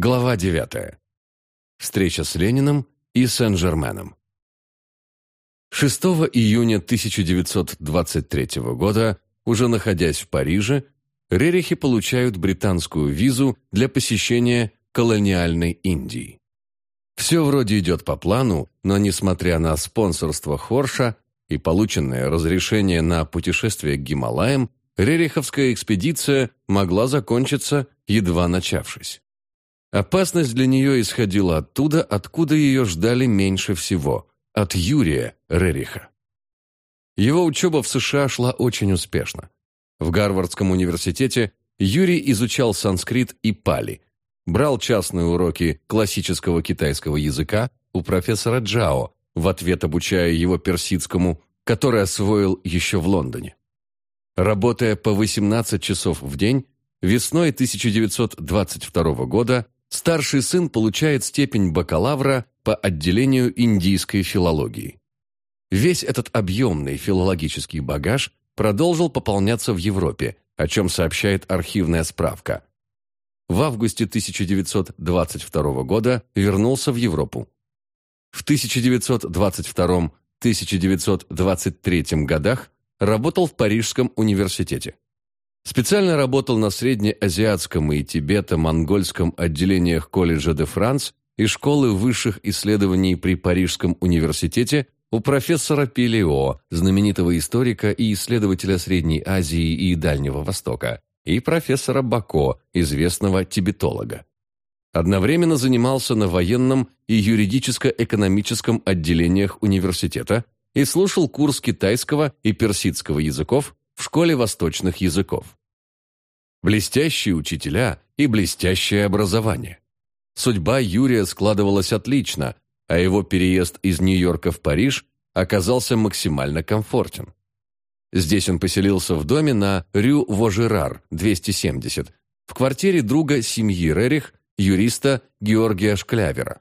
Глава 9. Встреча с Лениным и Сен-Жерменом. 6 июня 1923 года, уже находясь в Париже, Рерихи получают британскую визу для посещения колониальной Индии. Все вроде идет по плану, но несмотря на спонсорство Хорша и полученное разрешение на путешествие к Гималаям, Рериховская экспедиция могла закончиться, едва начавшись. Опасность для нее исходила оттуда, откуда ее ждали меньше всего – от Юрия Рериха. Его учеба в США шла очень успешно. В Гарвардском университете Юрий изучал санскрит и пали, брал частные уроки классического китайского языка у профессора Джао, в ответ обучая его персидскому, который освоил еще в Лондоне. Работая по 18 часов в день, весной 1922 года старший сын получает степень бакалавра по отделению индийской филологии. Весь этот объемный филологический багаж продолжил пополняться в Европе, о чем сообщает архивная справка. В августе 1922 года вернулся в Европу. В 1922-1923 годах работал в Парижском университете. Специально работал на среднеазиатском и тибето-монгольском отделениях колледжа де Франс и школы высших исследований при Парижском университете у профессора Пелео, знаменитого историка и исследователя Средней Азии и Дальнего Востока, и профессора Бако, известного тибетолога. Одновременно занимался на военном и юридическо-экономическом отделениях университета и слушал курс китайского и персидского языков в школе восточных языков. Блестящие учителя и блестящее образование. Судьба Юрия складывалась отлично, а его переезд из Нью-Йорка в Париж оказался максимально комфортен. Здесь он поселился в доме на Рю-Вожерар, 270, в квартире друга семьи Рерих, юриста Георгия Шклявера.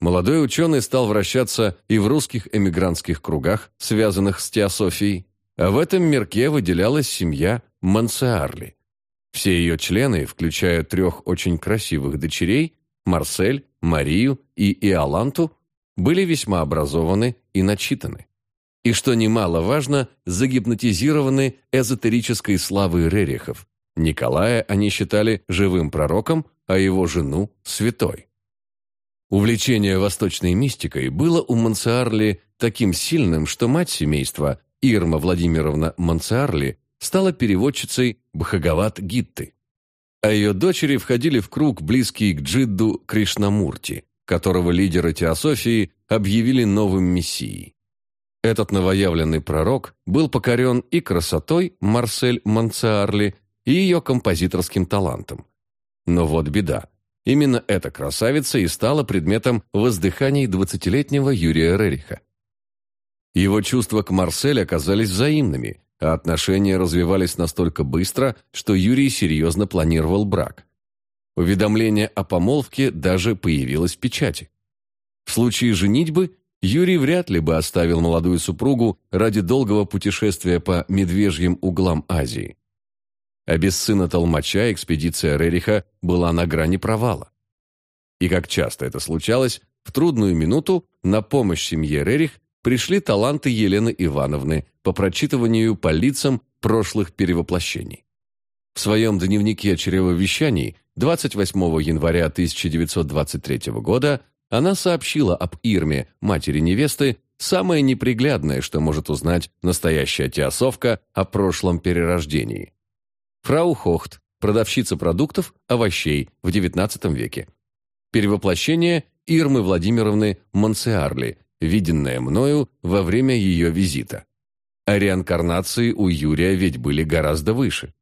Молодой ученый стал вращаться и в русских эмигрантских кругах, связанных с теософией, а в этом мирке выделялась семья Мансеарли. Все ее члены, включая трех очень красивых дочерей, Марсель, Марию и Иоланту, были весьма образованы и начитаны. И, что немаловажно, загипнотизированы эзотерической славой Рерихов. Николая они считали живым пророком, а его жену – святой. Увлечение восточной мистикой было у Мансеарли таким сильным, что мать семейства, Ирма Владимировна Мансеарли, стала переводчицей Бхагават Гитты. А ее дочери входили в круг, близкий к Джидду Кришнамурти, которого лидеры теософии объявили новым мессией. Этот новоявленный пророк был покорен и красотой Марсель Мансеарли, и ее композиторским талантом. Но вот беда. Именно эта красавица и стала предметом воздыханий двадцатилетнего Юрия Рериха. Его чувства к Марсель оказались взаимными, а отношения развивались настолько быстро, что Юрий серьезно планировал брак. Уведомление о помолвке даже появилось в печати. В случае женитьбы Юрий вряд ли бы оставил молодую супругу ради долгого путешествия по медвежьим углам Азии. А без сына Толмача экспедиция Рериха была на грани провала. И как часто это случалось, в трудную минуту на помощь семье Рерих пришли таланты Елены Ивановны по прочитыванию по лицам прошлых перевоплощений. В своем дневнике чревовещаний 28 января 1923 года она сообщила об Ирме, матери невесты, самое неприглядное, что может узнать настоящая теосовка о прошлом перерождении. Фрау Хохт, продавщица продуктов, овощей в XIX веке. Перевоплощение Ирмы Владимировны Монсеарли, виденное мною во время ее визита. А реинкарнации у Юрия ведь были гораздо выше.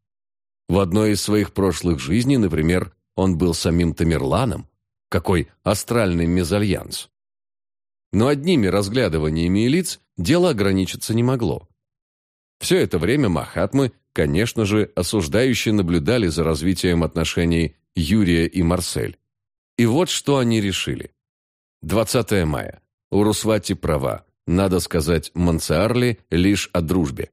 В одной из своих прошлых жизней, например, он был самим Тамерланом. Какой астральный мезальянс. Но одними разглядываниями лиц дело ограничиться не могло. Все это время Махатмы, конечно же, осуждающие наблюдали за развитием отношений Юрия и Марсель. И вот что они решили. 20 мая. У Русвати права. Надо сказать Мансаарли лишь о дружбе.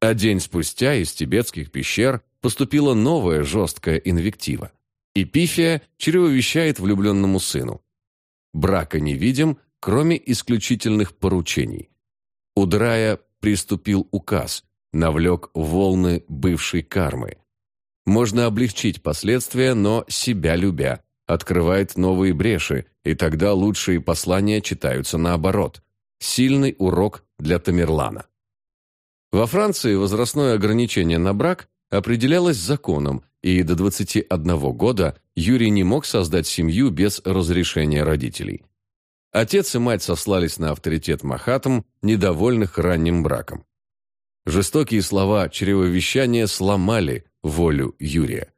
А день спустя из тибетских пещер поступила новая жесткая инвектива. Эпифия чревовещает влюбленному сыну. Брака не видим, кроме исключительных поручений. Удрая приступил указ, навлек волны бывшей кармы. Можно облегчить последствия, но себя любя, открывает новые бреши, и тогда лучшие послания читаются наоборот. Сильный урок для Тамерлана. Во Франции возрастное ограничение на брак определялось законом, и до 21 года Юрий не мог создать семью без разрешения родителей. Отец и мать сослались на авторитет Махатм, недовольных ранним браком. Жестокие слова чревовещания сломали волю Юрия.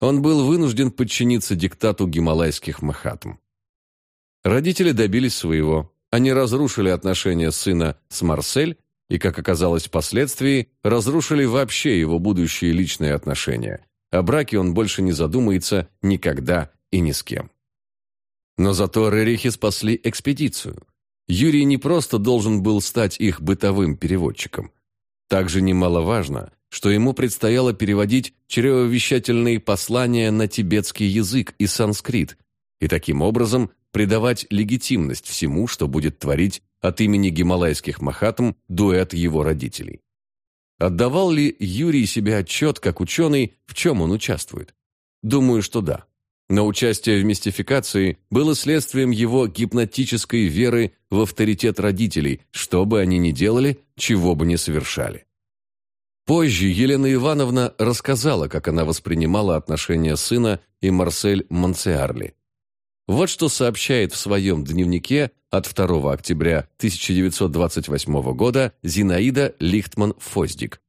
Он был вынужден подчиниться диктату гималайских Махатм. Родители добились своего. Они разрушили отношения сына с Марсель и, как оказалось впоследствии, разрушили вообще его будущие личные отношения. О браке он больше не задумается никогда и ни с кем. Но зато Рерихи спасли экспедицию. Юрий не просто должен был стать их бытовым переводчиком. Также немаловажно, что ему предстояло переводить чревовещательные послания на тибетский язык и санскрит, и таким образом придавать легитимность всему, что будет творить от имени гималайских махатм дуэт его родителей. Отдавал ли Юрий себе отчет, как ученый, в чем он участвует? Думаю, что да. Но участие в мистификации было следствием его гипнотической веры в авторитет родителей, что бы они ни делали, чего бы ни совершали. Позже Елена Ивановна рассказала, как она воспринимала отношения сына и Марсель Монсеарли. Вот что сообщает в своем дневнике от 2 октября 1928 года Зинаида Лихтман-Фоздик.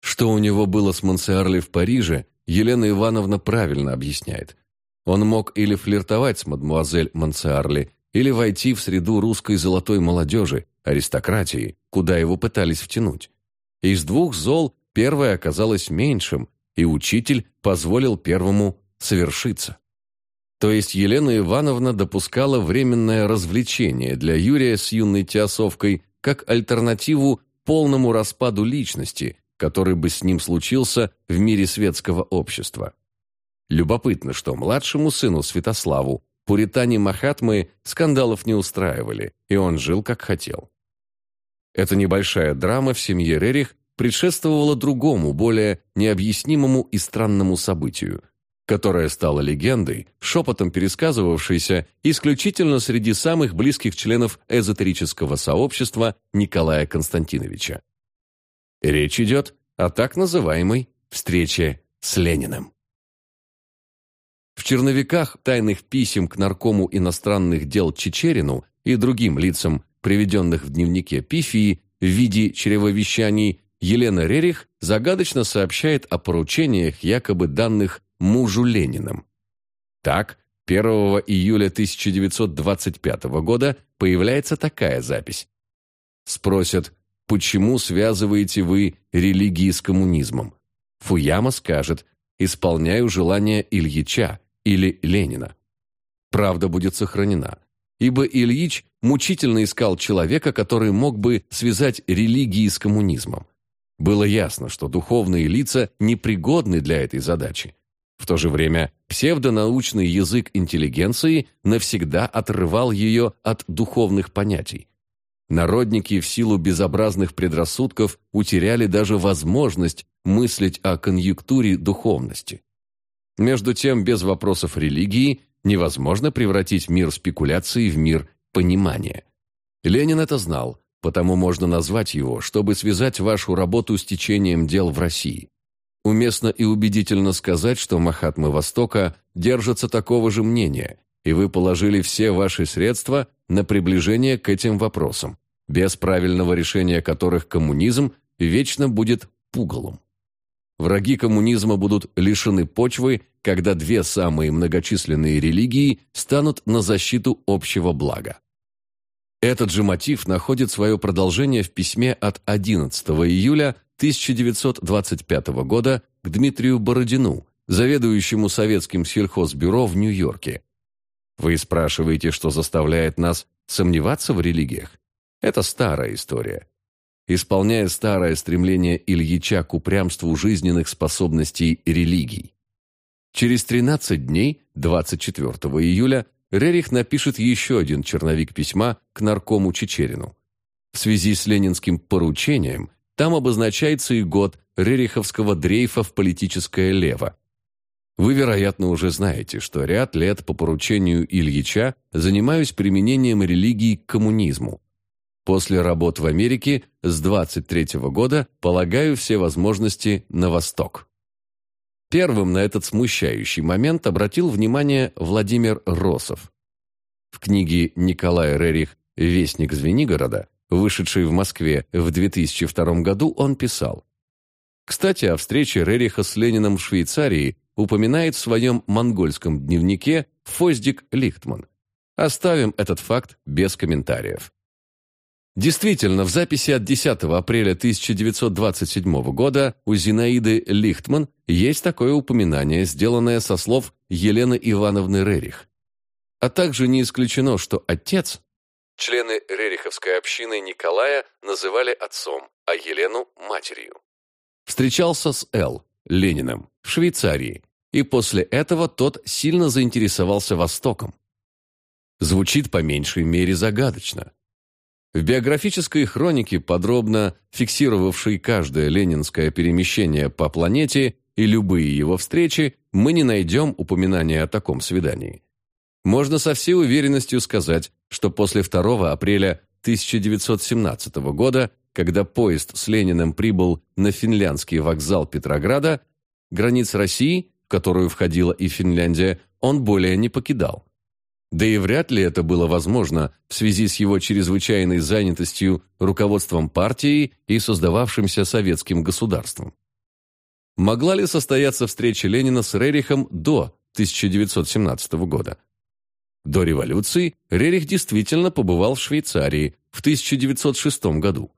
Что у него было с Монсеарли в Париже, Елена Ивановна правильно объясняет. Он мог или флиртовать с мадмуазель Монсеарли, или войти в среду русской золотой молодежи, аристократии, куда его пытались втянуть. Из двух зол первое оказалось меньшим, и учитель позволил первому совершиться. То есть Елена Ивановна допускала временное развлечение для Юрия с юной теосовкой как альтернативу полному распаду личности, который бы с ним случился в мире светского общества. Любопытно, что младшему сыну Святославу пуритане Махатмы скандалов не устраивали, и он жил как хотел. Эта небольшая драма в семье Рерих предшествовала другому, более необъяснимому и странному событию, которое стало легендой, шепотом пересказывавшейся исключительно среди самых близких членов эзотерического сообщества Николая Константиновича. Речь идет о так называемой «встрече с Лениным». В черновиках тайных писем к наркому иностранных дел Чечерину и другим лицам, приведенных в дневнике Пифии в виде чревовещаний, Елена Рерих загадочно сообщает о поручениях, якобы данных мужу Лениным. Так, 1 июля 1925 года появляется такая запись. Спросят, почему связываете вы религии с коммунизмом? Фуяма скажет, исполняю желание Ильича или Ленина. Правда будет сохранена, ибо Ильич мучительно искал человека, который мог бы связать религии с коммунизмом. Было ясно, что духовные лица непригодны для этой задачи. В то же время псевдонаучный язык интеллигенции навсегда отрывал ее от духовных понятий. Народники в силу безобразных предрассудков утеряли даже возможность мыслить о конъюнктуре духовности. Между тем, без вопросов религии невозможно превратить мир спекуляции в мир понимания. Ленин это знал, потому можно назвать его, чтобы связать вашу работу с течением дел в России. Уместно и убедительно сказать, что Махатмы Востока держатся такого же мнения, и вы положили все ваши средства на приближение к этим вопросам, без правильного решения которых коммунизм вечно будет пугалом. Враги коммунизма будут лишены почвы, когда две самые многочисленные религии станут на защиту общего блага. Этот же мотив находит свое продолжение в письме от 11 июля 1925 года к Дмитрию Бородину, заведующему советским сельхозбюро в Нью-Йорке. Вы спрашиваете, что заставляет нас сомневаться в религиях? Это старая история исполняя старое стремление Ильича к упрямству жизненных способностей религий. Через 13 дней, 24 июля, Рерих напишет еще один черновик письма к наркому Чечерину. В связи с ленинским поручением там обозначается и год рериховского дрейфа в политическое лево. Вы, вероятно, уже знаете, что ряд лет по поручению Ильича занимаюсь применением религии к коммунизму. После работ в Америке с 23 -го года полагаю все возможности на восток. Первым на этот смущающий момент обратил внимание Владимир Росов. В книге Николая Рерих «Вестник Звенигорода», вышедшей в Москве в 2002 году, он писал Кстати, о встрече Рериха с Лениным в Швейцарии упоминает в своем монгольском дневнике Фоздик Лихтман. Оставим этот факт без комментариев. Действительно, в записи от 10 апреля 1927 года у Зинаиды Лихтман есть такое упоминание, сделанное со слов Елены Ивановны Рерих. А также не исключено, что отец, члены Рериховской общины Николая называли отцом, а Елену – матерью, встречался с Л. Лениным в Швейцарии, и после этого тот сильно заинтересовался Востоком. Звучит по меньшей мере загадочно – в биографической хронике, подробно фиксировавшей каждое ленинское перемещение по планете и любые его встречи, мы не найдем упоминания о таком свидании. Можно со всей уверенностью сказать, что после 2 апреля 1917 года, когда поезд с Лениным прибыл на финляндский вокзал Петрограда, границ России, в которую входила и Финляндия, он более не покидал. Да и вряд ли это было возможно в связи с его чрезвычайной занятостью руководством партии и создававшимся советским государством. Могла ли состояться встреча Ленина с Рерихом до 1917 года? До революции Рерих действительно побывал в Швейцарии в 1906 году.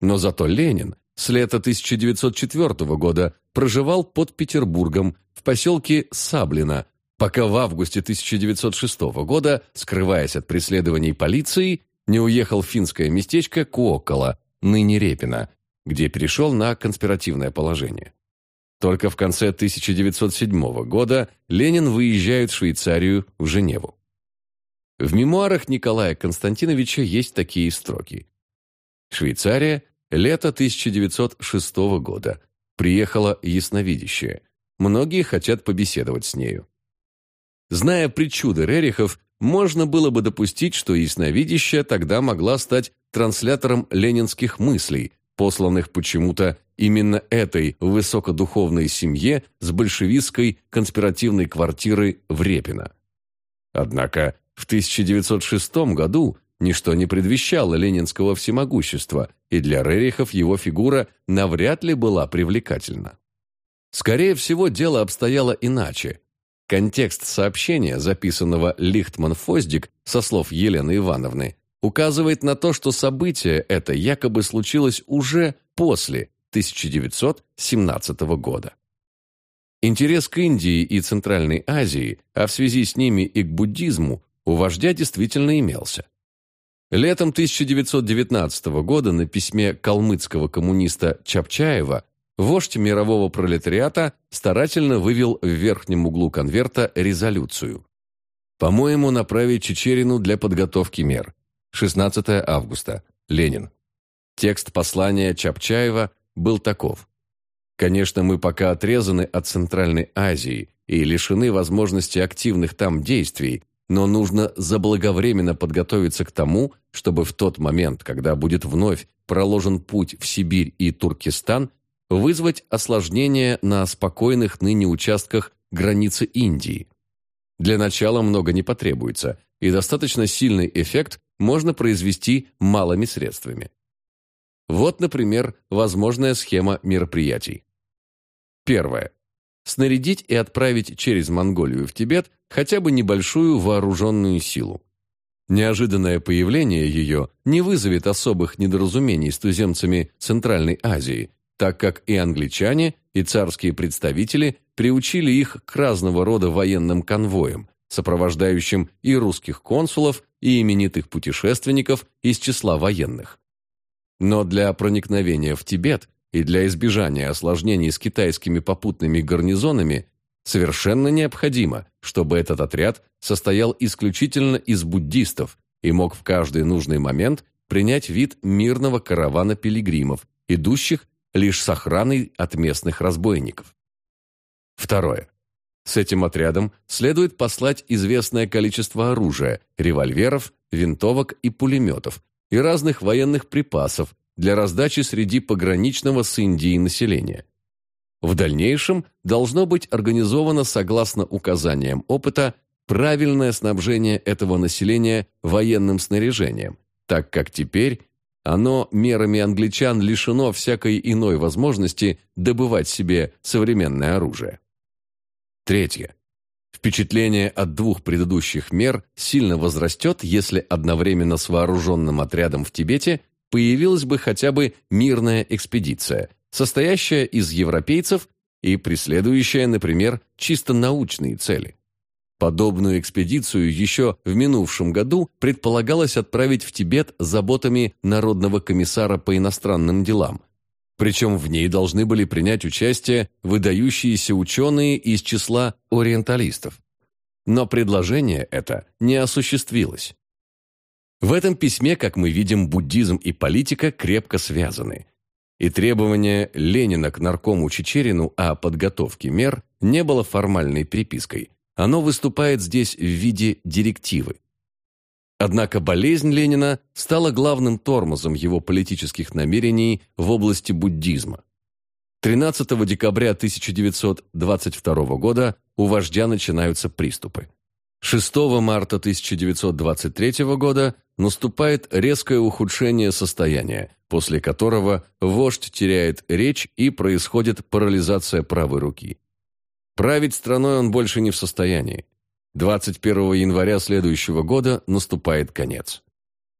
Но зато Ленин с лета 1904 года проживал под Петербургом в поселке Саблино пока в августе 1906 года, скрываясь от преследований полиции, не уехал в финское местечко Куокола, ныне Репино, где перешел на конспиративное положение. Только в конце 1907 года Ленин выезжает в Швейцарию, в Женеву. В мемуарах Николая Константиновича есть такие строки. Швейцария, лето 1906 года. Приехала ясновидящая. Многие хотят побеседовать с нею. Зная причуды Рерихов, можно было бы допустить, что ясновидящая тогда могла стать транслятором ленинских мыслей, посланных почему-то именно этой высокодуховной семье с большевистской конспиративной квартиры в Репино. Однако в 1906 году ничто не предвещало ленинского всемогущества, и для Рерихов его фигура навряд ли была привлекательна. Скорее всего, дело обстояло иначе. Контекст сообщения, записанного Лихтман-Фоздик со слов Елены Ивановны, указывает на то, что событие это якобы случилось уже после 1917 года. Интерес к Индии и Центральной Азии, а в связи с ними и к буддизму, у вождя действительно имелся. Летом 1919 года на письме калмыцкого коммуниста Чапчаева вождь мирового пролетариата старательно вывел в верхнем углу конверта резолюцию. По-моему, направить Чечерину для подготовки мер. 16 августа. Ленин. Текст послания Чапчаева был таков. Конечно, мы пока отрезаны от Центральной Азии и лишены возможности активных там действий, но нужно заблаговременно подготовиться к тому, чтобы в тот момент, когда будет вновь проложен путь в Сибирь и Туркестан, вызвать осложнения на спокойных ныне участках границы Индии. Для начала много не потребуется, и достаточно сильный эффект можно произвести малыми средствами. Вот, например, возможная схема мероприятий. Первое. Снарядить и отправить через Монголию в Тибет хотя бы небольшую вооруженную силу. Неожиданное появление ее не вызовет особых недоразумений с туземцами Центральной Азии, так как и англичане, и царские представители приучили их к разного рода военным конвоям, сопровождающим и русских консулов, и именитых путешественников из числа военных. Но для проникновения в Тибет и для избежания осложнений с китайскими попутными гарнизонами Совершенно необходимо, чтобы этот отряд состоял исключительно из буддистов и мог в каждый нужный момент принять вид мирного каравана пилигримов, идущих лишь с охраной от местных разбойников. Второе. С этим отрядом следует послать известное количество оружия, револьверов, винтовок и пулеметов, и разных военных припасов для раздачи среди пограничного с Индией населения. В дальнейшем должно быть организовано, согласно указаниям опыта, правильное снабжение этого населения военным снаряжением, так как теперь оно мерами англичан лишено всякой иной возможности добывать себе современное оружие. Третье. Впечатление от двух предыдущих мер сильно возрастет, если одновременно с вооруженным отрядом в Тибете появилась бы хотя бы мирная экспедиция, состоящая из европейцев и преследующая, например, чисто научные цели. Подобную экспедицию еще в минувшем году предполагалось отправить в Тибет заботами Народного комиссара по иностранным делам. Причем в ней должны были принять участие выдающиеся ученые из числа ориенталистов. Но предложение это не осуществилось. В этом письме, как мы видим, буддизм и политика крепко связаны. И требование Ленина к наркому Чечерину о подготовке мер не было формальной припиской – оно выступает здесь в виде директивы. Однако болезнь Ленина стала главным тормозом его политических намерений в области буддизма. 13 декабря 1922 года у вождя начинаются приступы. 6 марта 1923 года наступает резкое ухудшение состояния, после которого вождь теряет речь и происходит парализация правой руки. Править страной он больше не в состоянии. 21 января следующего года наступает конец.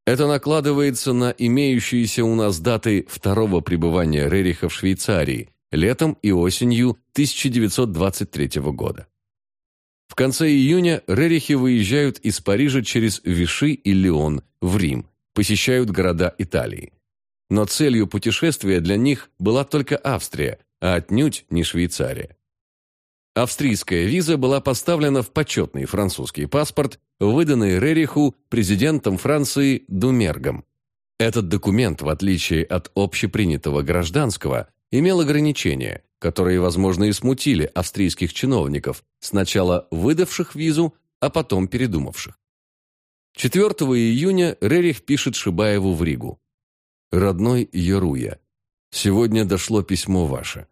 Это накладывается на имеющиеся у нас даты второго пребывания Рериха в Швейцарии летом и осенью 1923 года. В конце июня Рерихи выезжают из Парижа через Виши и Лион в Рим, посещают города Италии. Но целью путешествия для них была только Австрия, а отнюдь не Швейцария. Австрийская виза была поставлена в почетный французский паспорт, выданный Рериху президентом Франции Думергом. Этот документ, в отличие от общепринятого гражданского, имел ограничения, которые, возможно, и смутили австрийских чиновников, сначала выдавших визу, а потом передумавших. 4 июня Рерих пишет Шибаеву в Ригу. «Родной Яруя, сегодня дошло письмо ваше.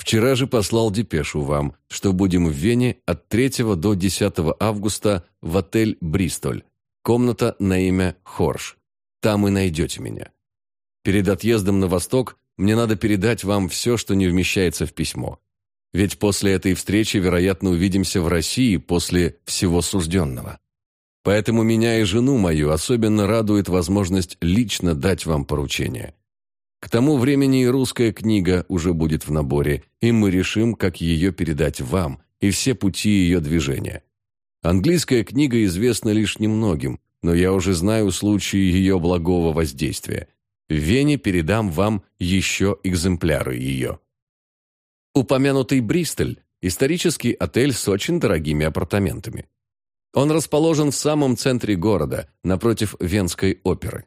Вчера же послал депешу вам, что будем в Вене от 3 до 10 августа в отель «Бристоль». Комната на имя Хорш. Там и найдете меня. Перед отъездом на восток мне надо передать вам все, что не вмещается в письмо. Ведь после этой встречи, вероятно, увидимся в России после всего сужденного. Поэтому меня и жену мою особенно радует возможность лично дать вам поручение. К тому времени и русская книга уже будет в наборе, и мы решим, как ее передать вам и все пути ее движения. Английская книга известна лишь немногим, но я уже знаю случаи ее благого воздействия. В Вене передам вам еще экземпляры ее. Упомянутый Бристоль – исторический отель с очень дорогими апартаментами. Он расположен в самом центре города, напротив Венской оперы.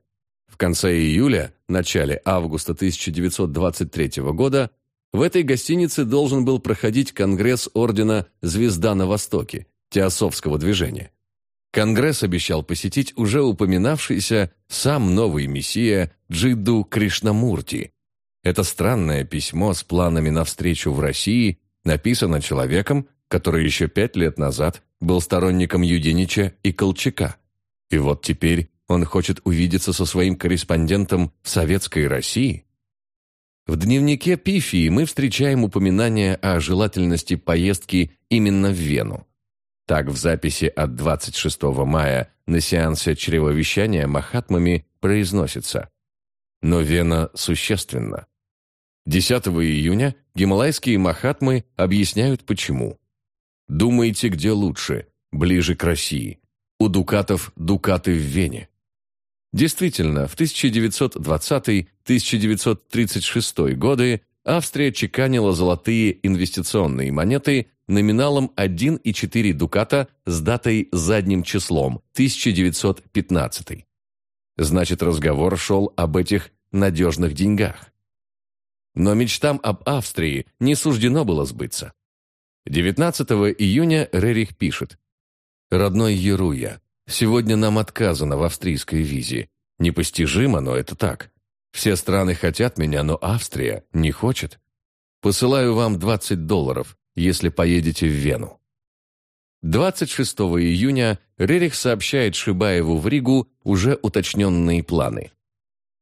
В конце июля, начале августа 1923 года в этой гостинице должен был проходить конгресс ордена «Звезда на Востоке» Теософского движения. Конгресс обещал посетить уже упоминавшийся сам новый мессия Джидду Кришнамурти. Это странное письмо с планами на встречу в России написано человеком, который еще пять лет назад был сторонником Юденича и Колчака. И вот теперь он хочет увидеться со своим корреспондентом в Советской России? В дневнике Пифии мы встречаем упоминание о желательности поездки именно в Вену. Так в записи от 26 мая на сеансе чревовещания Махатмами произносится «Но Вена существенна». 10 июня гималайские Махатмы объясняют почему. «Думаете, где лучше, ближе к России. У дукатов дукаты в Вене. Действительно, в 1920-1936 годы Австрия чеканила золотые инвестиционные монеты номиналом 1,4 дуката с датой задним числом 1915. Значит, разговор шел об этих надежных деньгах. Но мечтам об Австрии не суждено было сбыться. 19 июня Рерих пишет. «Родной Еруя, сегодня нам отказано в австрийской визе. Непостижимо, но это так. Все страны хотят меня, но Австрия не хочет. Посылаю вам 20 долларов, если поедете в Вену». 26 июня Рерих сообщает Шибаеву в Ригу уже уточненные планы.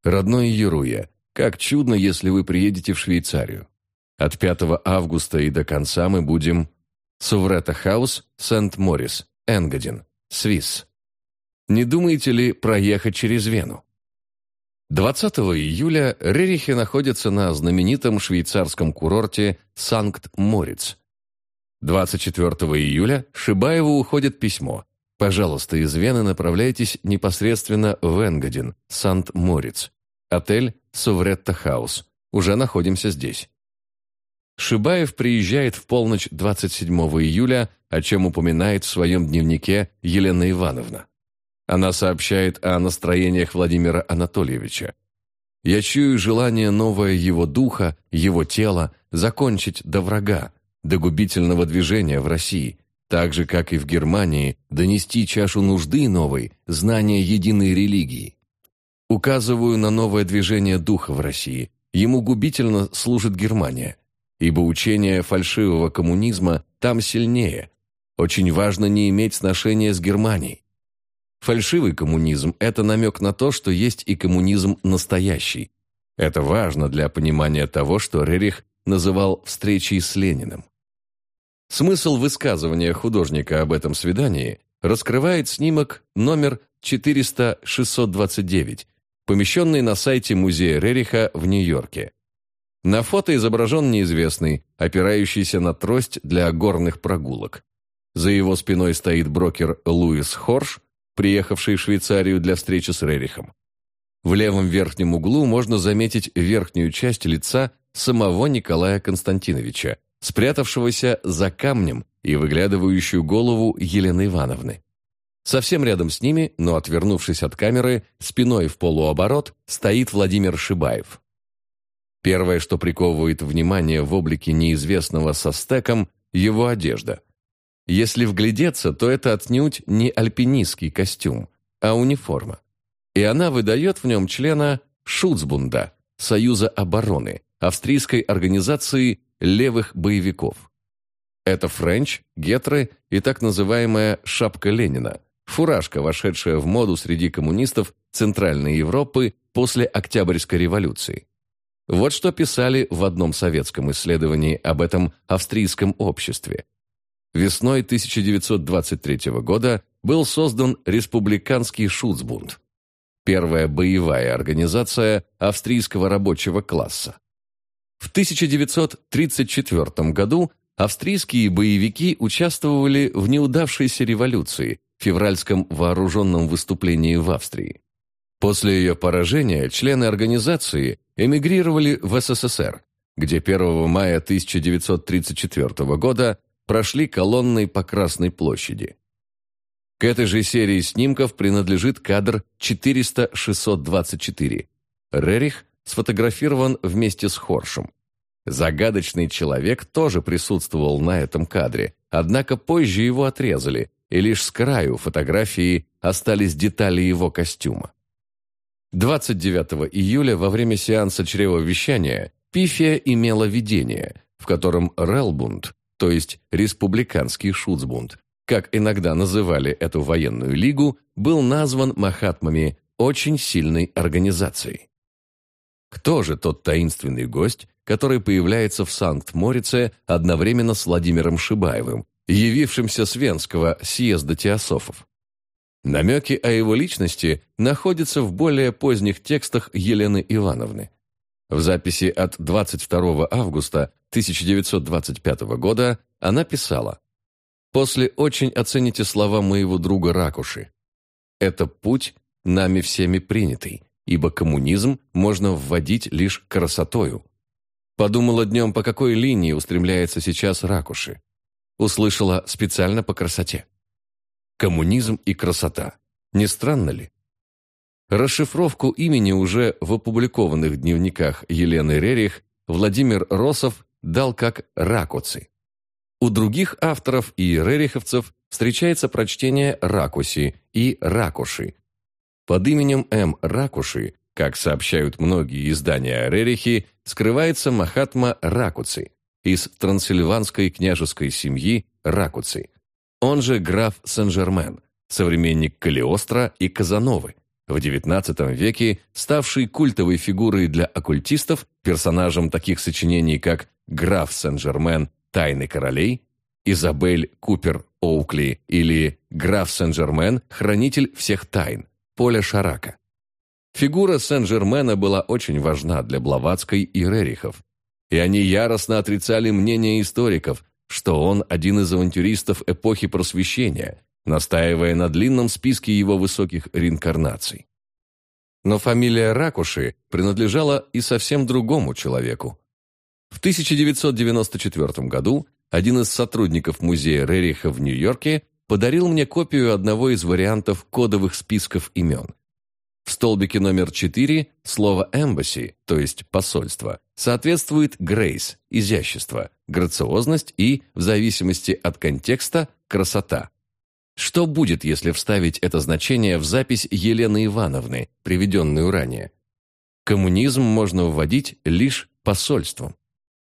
«Родной Еруя, как чудно, если вы приедете в Швейцарию. От 5 августа и до конца мы будем Суврета Хаус, Сент-Морис, Энгадин, Свис. Не думаете ли проехать через Вену? 20 июля Рерихи находится на знаменитом швейцарском курорте Санкт-Мориц. 24 июля Шибаеву уходит письмо. Пожалуйста, из Вены направляйтесь непосредственно в Энгадин, Санкт-Мориц. Отель Сувретта Хаус. Уже находимся здесь. Шибаев приезжает в полночь 27 июля, о чем упоминает в своем дневнике Елена Ивановна. Она сообщает о настроениях Владимира Анатольевича. «Я чую желание новое его духа, его тела, закончить до врага, до губительного движения в России, так же, как и в Германии, донести чашу нужды новой, знания единой религии. Указываю на новое движение духа в России. Ему губительно служит Германия ибо учение фальшивого коммунизма там сильнее. Очень важно не иметь сношения с Германией. Фальшивый коммунизм – это намек на то, что есть и коммунизм настоящий. Это важно для понимания того, что Рерих называл встречей с Лениным. Смысл высказывания художника об этом свидании раскрывает снимок номер 400-629, помещенный на сайте музея Рериха в Нью-Йорке. На фото изображен неизвестный, опирающийся на трость для горных прогулок. За его спиной стоит брокер Луис Хорш, приехавший в Швейцарию для встречи с Рерихом. В левом верхнем углу можно заметить верхнюю часть лица самого Николая Константиновича, спрятавшегося за камнем и выглядывающую голову Елены Ивановны. Совсем рядом с ними, но отвернувшись от камеры, спиной в полуоборот, стоит Владимир Шибаев. Первое, что приковывает внимание в облике неизвестного со стеком – его одежда. Если вглядеться, то это отнюдь не альпинистский костюм, а униформа. И она выдает в нем члена Шуцбунда, Союза обороны, австрийской организации левых боевиков. Это френч, гетры и так называемая «шапка Ленина», фуражка, вошедшая в моду среди коммунистов Центральной Европы после Октябрьской революции. Вот что писали в одном советском исследовании об этом австрийском обществе. Весной 1923 года был создан Республиканский Шуцбунд, первая боевая организация австрийского рабочего класса. В 1934 году австрийские боевики участвовали в неудавшейся революции, февральском вооруженном выступлении в Австрии. После ее поражения члены организации эмигрировали в СССР, где 1 мая 1934 года прошли колонной по Красной площади. К этой же серии снимков принадлежит кадр 400-624. Рерих сфотографирован вместе с Хоршем. Загадочный человек тоже присутствовал на этом кадре, однако позже его отрезали, и лишь с краю фотографии остались детали его костюма. 29 июля во время сеанса чревовещания Пифия имела видение, в котором Релбунд, то есть республиканский Шуцбунд, как иногда называли эту военную лигу, был назван Махатмами очень сильной организацией. Кто же тот таинственный гость, который появляется в Санкт-Морице одновременно с Владимиром Шибаевым, явившимся с Венского съезда теософов? Намеки о его личности находятся в более поздних текстах Елены Ивановны. В записи от 22 августа 1925 года она писала «После очень оцените слова моего друга Ракуши. Это путь, нами всеми принятый, ибо коммунизм можно вводить лишь красотою. Подумала днем, по какой линии устремляется сейчас Ракуши. Услышала специально по красоте. Коммунизм и красота. Не странно ли? Расшифровку имени уже в опубликованных дневниках Елены Рерих Владимир Росов дал как «ракуцы». У других авторов и рериховцев встречается прочтение «ракуси» и «ракуши». Под именем М. Ракуши, как сообщают многие издания о Рерихе, скрывается Махатма Ракуци из трансильванской княжеской семьи Ракуци. Он же граф Сен-Жермен, современник Калиостро и Казановы, в XIX веке ставший культовой фигурой для оккультистов, персонажем таких сочинений, как «Граф Сен-Жермен. Тайны королей», «Изабель Купер Оукли» или «Граф Сен-Жермен. Хранитель всех тайн» Поля Шарака. Фигура Сен-Жермена была очень важна для Блаватской и Рерихов, и они яростно отрицали мнение историков, что он один из авантюристов эпохи Просвещения, настаивая на длинном списке его высоких реинкарнаций. Но фамилия Ракуши принадлежала и совсем другому человеку. В 1994 году один из сотрудников музея Рериха в Нью-Йорке подарил мне копию одного из вариантов кодовых списков имен. В столбике номер 4 слово «embassy», то есть «посольство», соответствует «grace» – изящество, грациозность и, в зависимости от контекста, красота. Что будет, если вставить это значение в запись Елены Ивановны, приведенную ранее? Коммунизм можно вводить лишь посольством.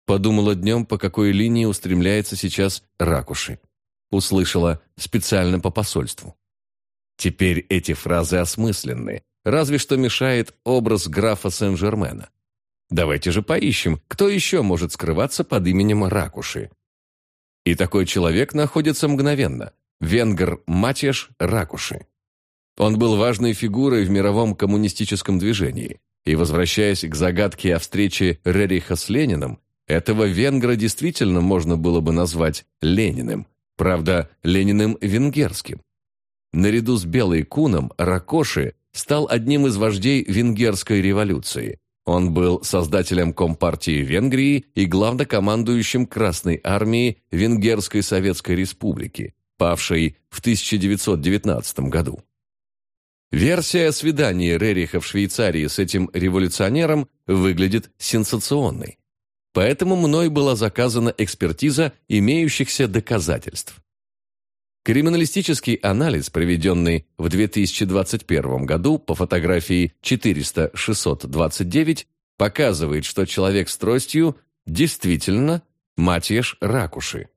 Подумала днем, по какой линии устремляется сейчас Ракуши. Услышала специально по посольству. Теперь эти фразы осмысленны, разве что мешает образ графа Сен-Жермена. Давайте же поищем, кто еще может скрываться под именем Ракуши. И такой человек находится мгновенно – венгер Матеш Ракуши. Он был важной фигурой в мировом коммунистическом движении, и, возвращаясь к загадке о встрече Рериха с Лениным, этого венгра действительно можно было бы назвать Лениным, правда, Лениным венгерским. Наряду с Белой Куном Ракоши стал одним из вождей венгерской революции. Он был создателем Компартии Венгрии и главнокомандующим Красной армии Венгерской Советской Республики, павшей в 1919 году. Версия о свидании Рериха в Швейцарии с этим революционером выглядит сенсационной. Поэтому мной была заказана экспертиза имеющихся доказательств. Криминалистический анализ, проведенный в 2021 году по фотографии 400-629, показывает, что человек с тростью действительно Матьеш Ракуши.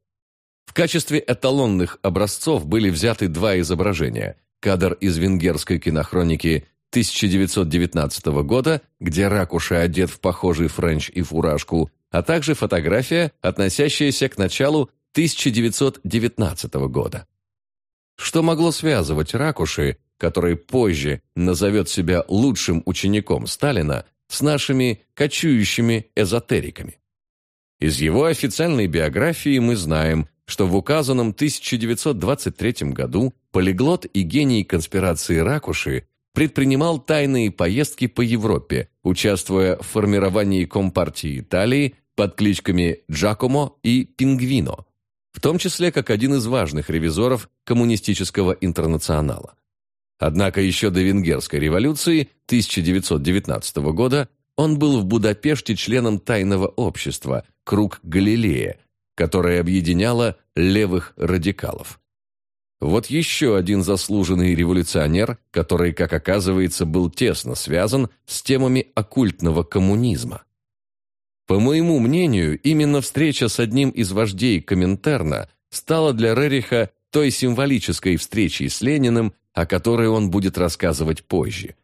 В качестве эталонных образцов были взяты два изображения. Кадр из венгерской кинохроники 1919 года, где Ракуша одет в похожий френч и фуражку, а также фотография, относящаяся к началу 1919 года. Что могло связывать Ракуши, который позже назовет себя лучшим учеником Сталина, с нашими кочующими эзотериками? Из его официальной биографии мы знаем, что в указанном 1923 году полиглот и гений конспирации Ракуши предпринимал тайные поездки по Европе, участвуя в формировании Компартии Италии под кличками Джакомо и Пингвино, в том числе как один из важных ревизоров коммунистического интернационала. Однако еще до Венгерской революции 1919 года он был в Будапеште членом тайного общества «Круг Галилея», которое объединяло левых радикалов. Вот еще один заслуженный революционер, который, как оказывается, был тесно связан с темами оккультного коммунизма. По моему мнению, именно встреча с одним из вождей Коминтерна стала для Рериха той символической встречей с Лениным, о которой он будет рассказывать позже.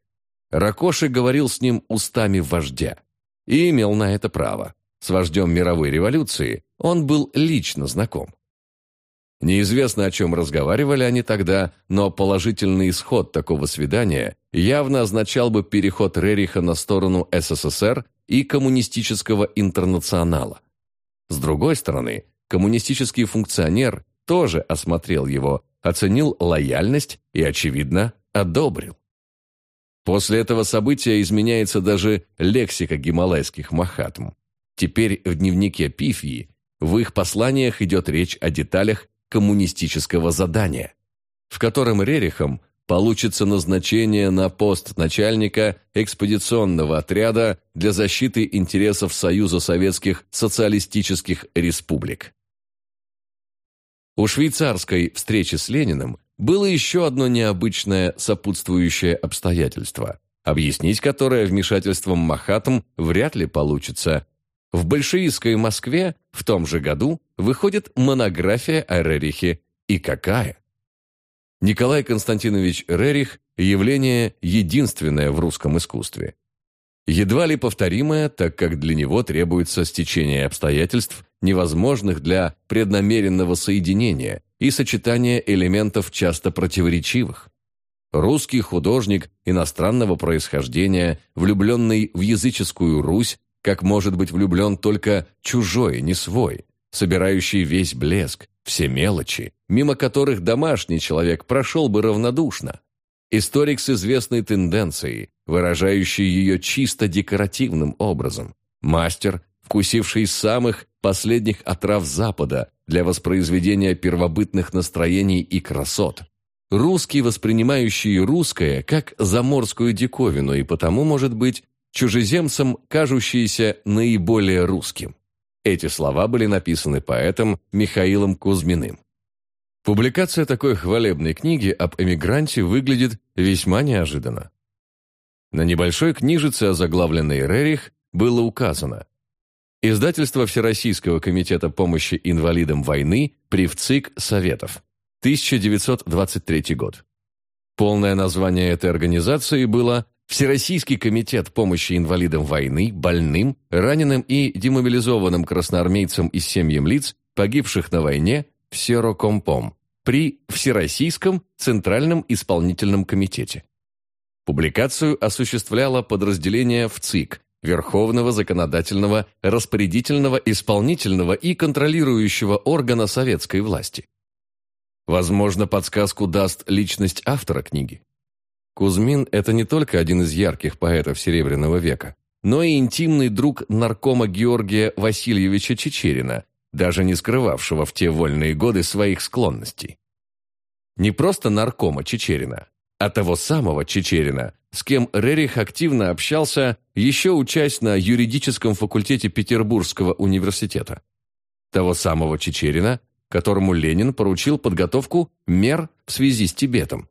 Ракоши говорил с ним устами вождя и имел на это право. С вождем мировой революции он был лично знаком. Неизвестно, о чем разговаривали они тогда, но положительный исход такого свидания явно означал бы переход Рериха на сторону СССР и коммунистического интернационала. С другой стороны, коммунистический функционер тоже осмотрел его, оценил лояльность и, очевидно, одобрил. После этого события изменяется даже лексика гималайских махатм. Теперь в дневнике Пифии в их посланиях идет речь о деталях коммунистического задания, в котором Рерихом получится назначение на пост начальника экспедиционного отряда для защиты интересов Союза Советских Социалистических Республик. У швейцарской встречи с Лениным было еще одно необычное сопутствующее обстоятельство, объяснить которое вмешательством Махатм вряд ли получится. В большевистской Москве в том же году выходит монография о Рерихе. И какая? Николай Константинович Рерих – явление единственное в русском искусстве. Едва ли повторимое, так как для него требуется стечение обстоятельств, невозможных для преднамеренного соединения и сочетания элементов часто противоречивых. Русский художник иностранного происхождения, влюбленный в языческую Русь, как может быть влюблен только чужой, не свой, собирающий весь блеск, все мелочи, мимо которых домашний человек прошел бы равнодушно. Историк с известной тенденцией, выражающий ее чисто декоративным образом. Мастер, вкусивший самых последних отрав Запада для воспроизведения первобытных настроений и красот. Русский, воспринимающий русское как заморскую диковину и потому, может быть, чужеземцам, кажущийся наиболее русским. Эти слова были написаны поэтом Михаилом Кузьминым. Публикация такой хвалебной книги об эмигранте выглядит весьма неожиданно. На небольшой книжице, озаглавленной «Рерих», было указано Издательство Всероссийского комитета помощи инвалидам войны при ВЦИК Советов. 1923 год. Полное название этой организации было Всероссийский комитет помощи инвалидам войны, больным, раненым и демобилизованным красноармейцам и семьям лиц, погибших на войне, Всерокомпом, при Всероссийском Центральном исполнительном комитете. Публикацию осуществляло подразделение ВЦИК, Верховного законодательного, распорядительного, исполнительного и контролирующего органа советской власти. Возможно, подсказку даст личность автора книги. Кузьмин – это не только один из ярких поэтов Серебряного века, но и интимный друг наркома Георгия Васильевича Чечерина, даже не скрывавшего в те вольные годы своих склонностей. Не просто наркома Чечерина, а того самого Чечерина, с кем Рерих активно общался, еще учась на юридическом факультете Петербургского университета. Того самого Чечерина, которому Ленин поручил подготовку мер в связи с Тибетом.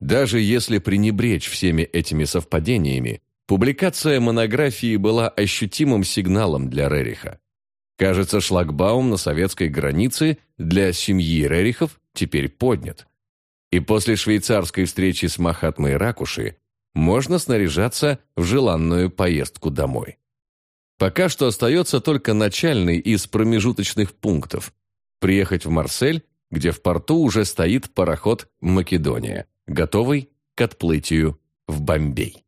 Даже если пренебречь всеми этими совпадениями, публикация монографии была ощутимым сигналом для Рериха. Кажется, шлагбаум на советской границе для семьи Рерихов теперь поднят. И после швейцарской встречи с Махатмой Ракуши можно снаряжаться в желанную поездку домой. Пока что остается только начальный из промежуточных пунктов – приехать в Марсель, где в порту уже стоит пароход «Македония», готовый к отплытию в Бомбей.